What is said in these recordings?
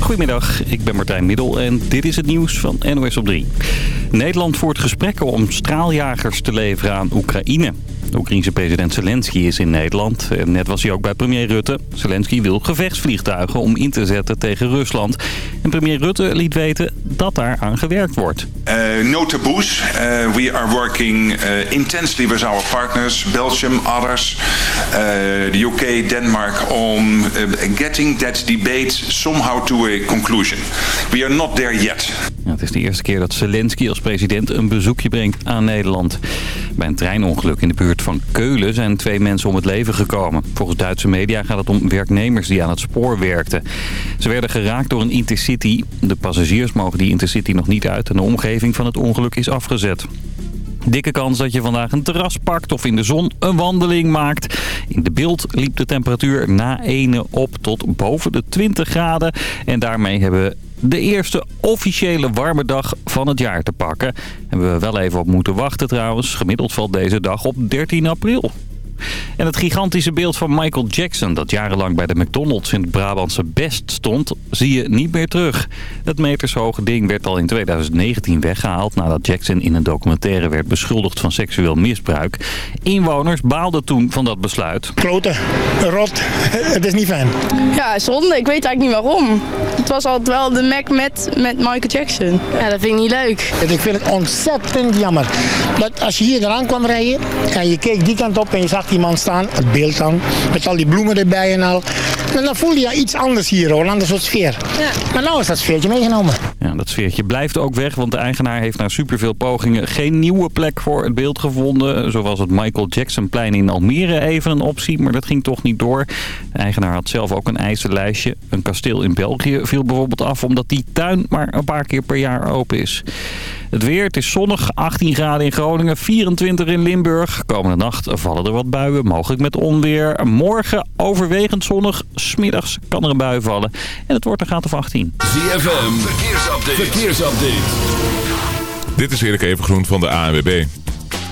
Goedemiddag, ik ben Martijn Middel en dit is het nieuws van NOS op 3. Nederland voert gesprekken om straaljagers te leveren aan Oekraïne. De Oekraïense president Zelensky is in Nederland. En net was hij ook bij premier Rutte. Zelensky wil gevechtsvliegtuigen om in te zetten tegen Rusland. En premier Rutte liet weten dat daar aan gewerkt wordt. Uh, no taboos. Uh, we are working uh, intensely with our partners, Belgium, others, the UK, Denmark, on getting that debate somehow to a conclusion. We are not there yet. Ja, het is de eerste keer dat Zelensky als president een bezoekje brengt aan Nederland. Bij een treinongeluk in de buurt van Keulen zijn twee mensen om het leven gekomen. Volgens Duitse media gaat het om werknemers die aan het spoor werkten. Ze werden geraakt door een intercity. De passagiers mogen die intercity nog niet uit en de omgeving van het ongeluk is afgezet. Dikke kans dat je vandaag een terras pakt of in de zon een wandeling maakt. In de beeld liep de temperatuur na ene op tot boven de 20 graden. En daarmee hebben de eerste officiële warme dag van het jaar te pakken. Hebben we wel even op moeten wachten trouwens. Gemiddeld valt deze dag op 13 april. En het gigantische beeld van Michael Jackson... dat jarenlang bij de McDonald's in het Brabantse Best stond... zie je niet meer terug. Het metershoge ding werd al in 2019 weggehaald... nadat Jackson in een documentaire werd beschuldigd van seksueel misbruik. Inwoners baalden toen van dat besluit. Kloten, rot, het is niet fijn. Ja, zonde. Ik weet eigenlijk niet waarom. Het was altijd wel de Mac met, met Michael Jackson. Ja, dat vind ik niet leuk. Ik vind het ontzettend jammer. Dat als je hier eraan kwam rijden... en je keek die kant op en je zag die man staan, het beeld dan, met al die bloemen erbij en al. En dan voel je iets anders hier hoor, een ander soort sfeer. Ja. Maar nou is dat sfeertje meegenomen. Ja, dat sfeertje blijft ook weg, want de eigenaar heeft na superveel pogingen geen nieuwe plek voor het beeld gevonden. Zo was het Michael Jackson-plein in Almere even een optie, maar dat ging toch niet door. De eigenaar had zelf ook een eisenlijstje. Een kasteel in België viel bijvoorbeeld af omdat die tuin maar een paar keer per jaar open is. Het weer, het is zonnig, 18 graden in Groningen, 24 in Limburg. Komende nacht vallen er wat buien, mogelijk met onweer. Morgen overwegend zonnig, smiddags kan er een bui vallen. En het wordt een graad of 18. ZFM, verkeersupdate. verkeersupdate. Dit is Erik Evengroen van de ANWB.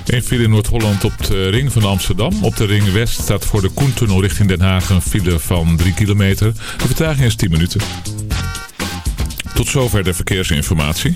Een file in Noord-Holland op de ring van Amsterdam. Op de ring West staat voor de Koentunnel richting Den Haag een file van 3 kilometer. De vertraging is 10 minuten. Tot zover de verkeersinformatie.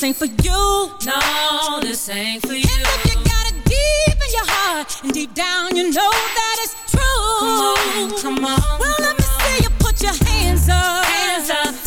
this ain't for you. No, this ain't for you. And if you got it deep in your heart, and deep down you know that it's true. Come on, come on. Well, let me see you put your hands up. Hands up.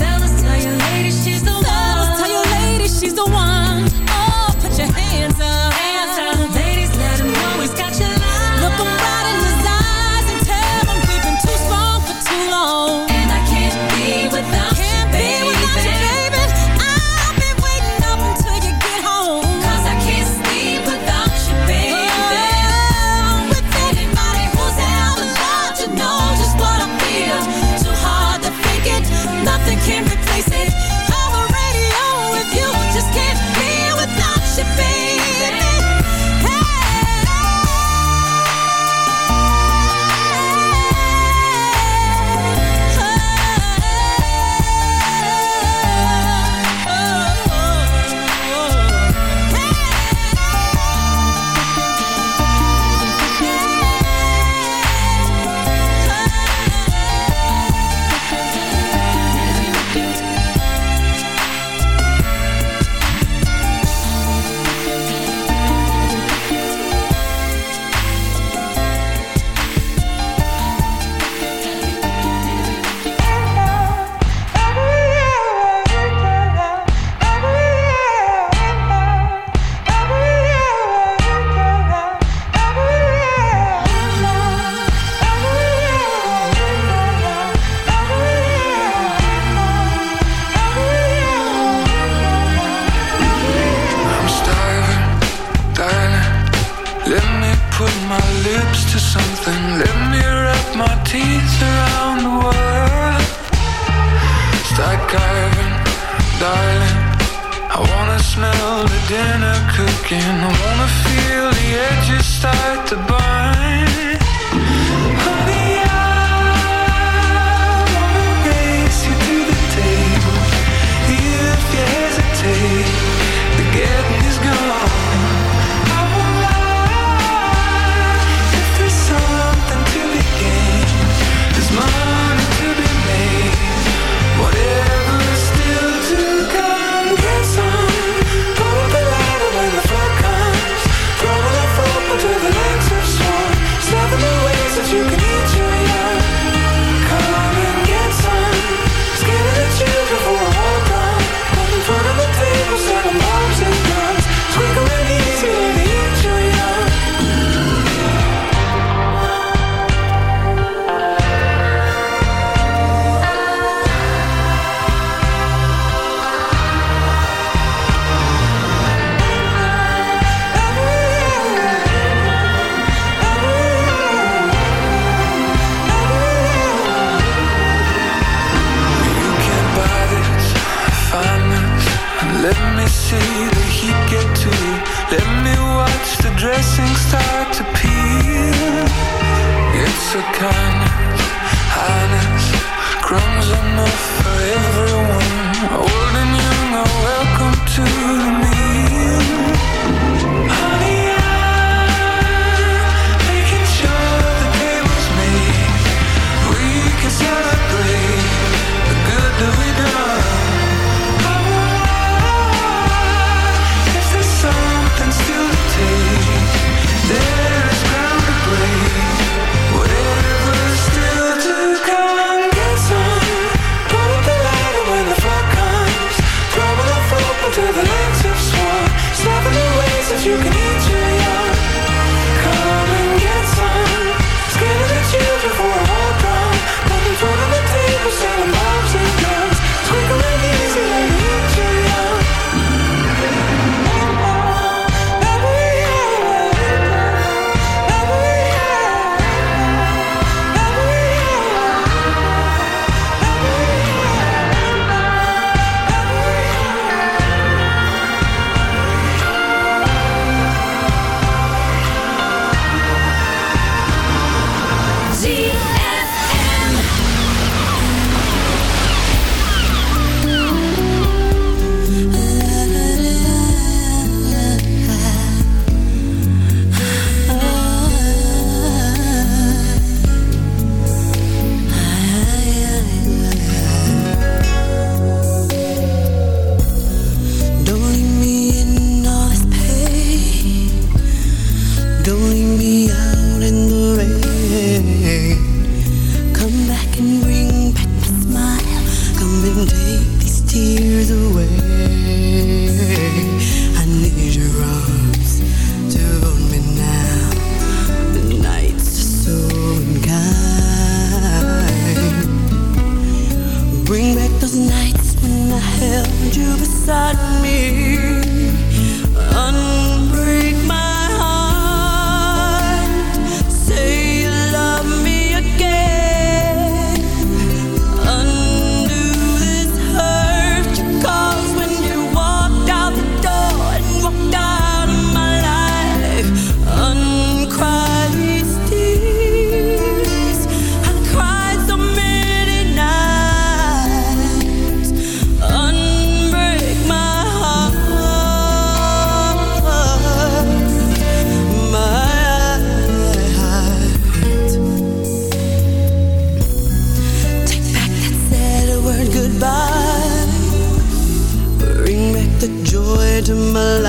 to my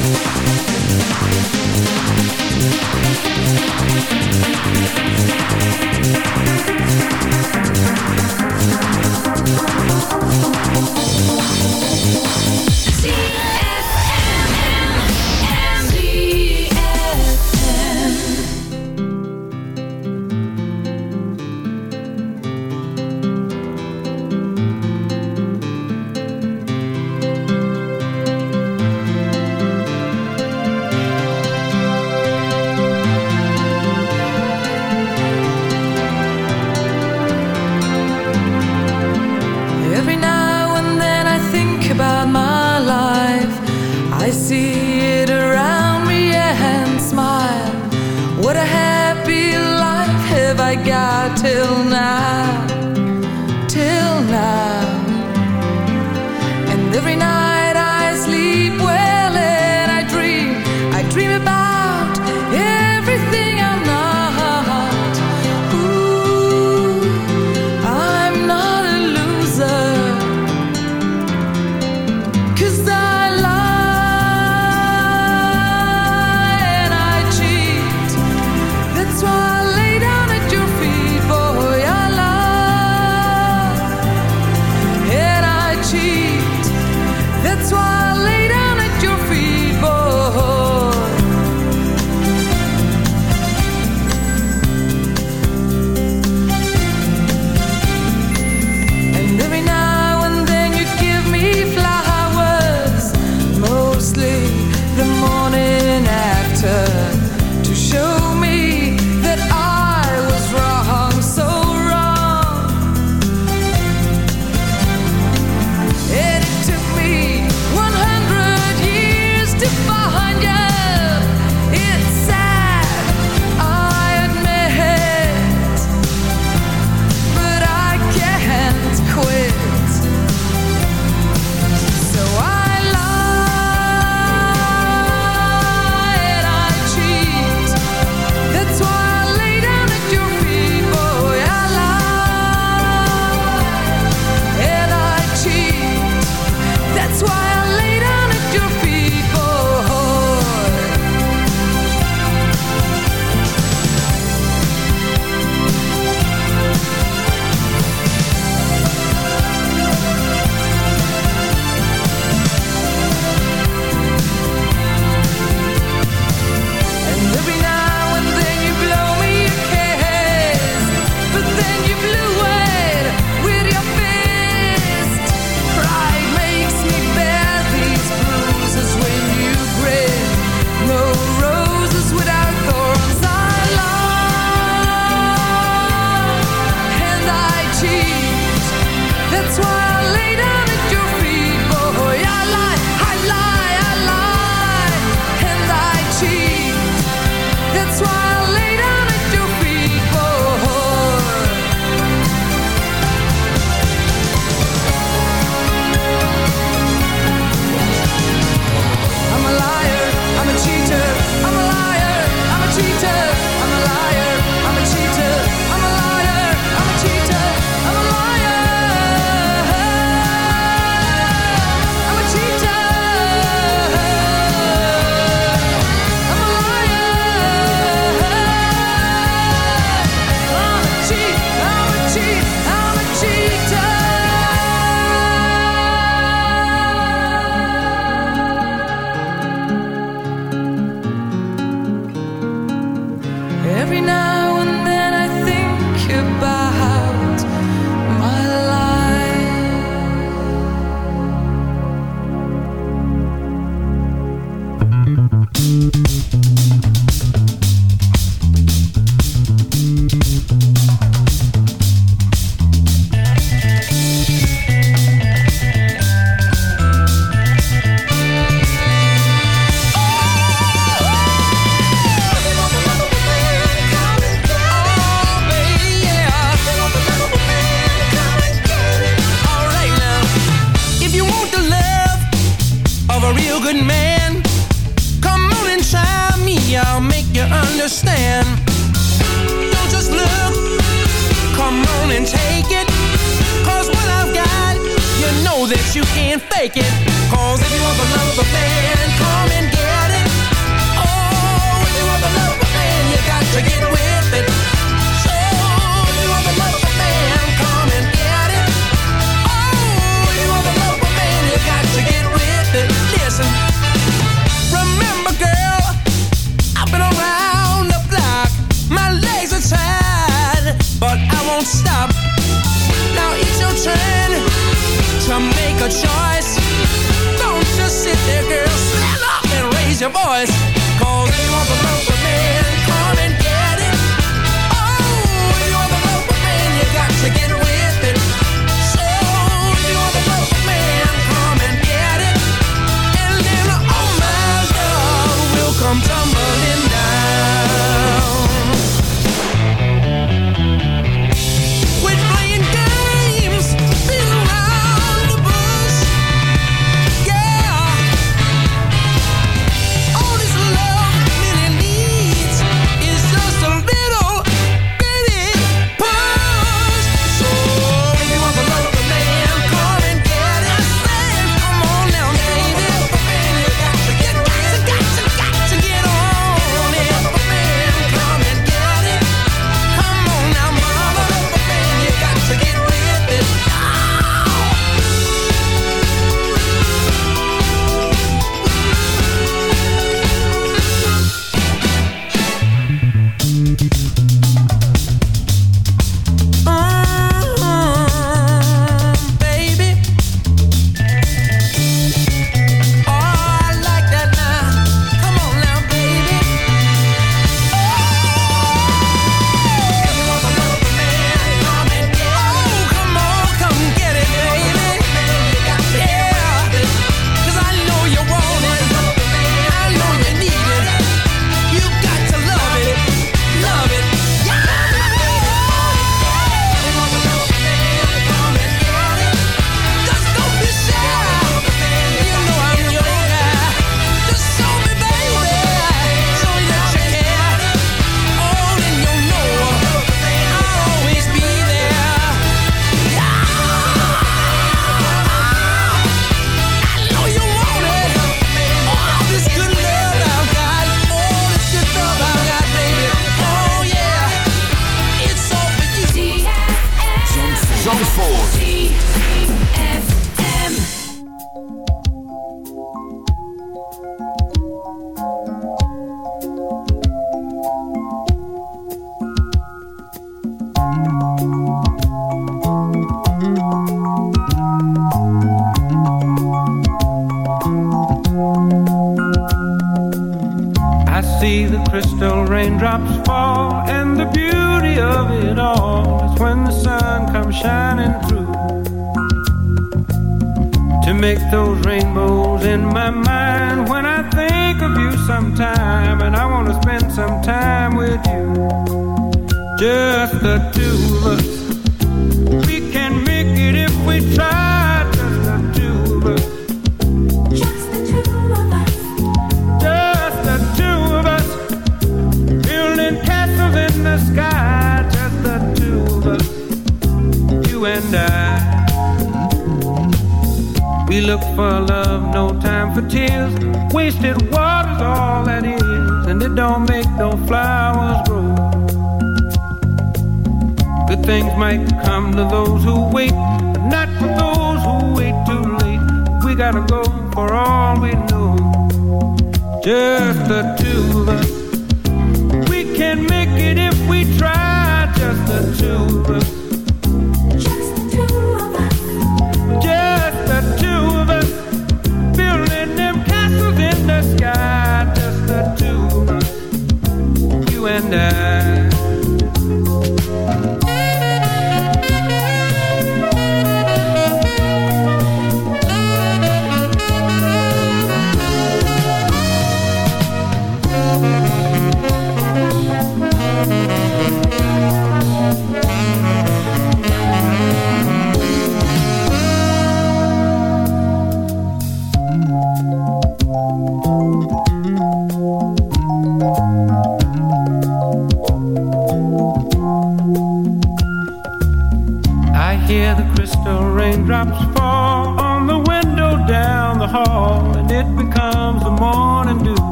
Every